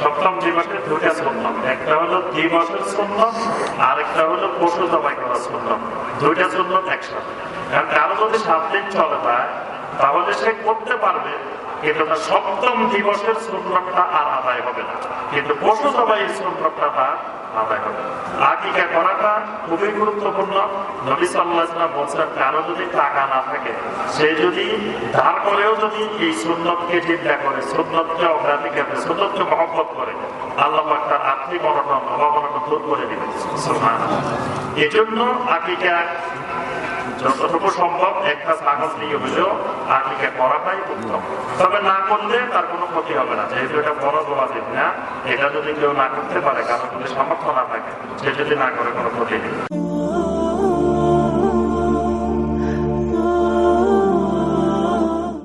সপ্তম দিবসের শুনলাম আর তাহলে সে করতে পারবে, কিন্তু তার সপ্তম দিবসের শ্রমটা আর আদায় হবে না। কিন্তু পশু জবাই শ্রমটা তার আকিকা করাটা খুবই গুরুত্বপূর্ণ। নবী সাল্লাহ বলছেন কারও যদি টাকা না থাকে সে যদি ধার করেও যদি এই সুন্নতকে চিন্তা করে সুন্নতকে অগ্রাধিকার দেয়, সুন্নতকে মহব্বত করে আল্লাহ তার আর্থিক অনটন অভাব অনটন দূর করে দিবে এজন্য আকিকা যতটুকু সম্ভব একটা সাহস নিয়ে হলেও আকিকা করাটাই উত্তম। তবে না করলে তার কোনো ক্ষতি হবে না, যেহেতু এটা বড় দিন, না? এটা যদি কেউ না করতে পারে কারণ যদি সামর্থ্য না থাকে, সে যদি না করে কোনো ক্ষতি নেই।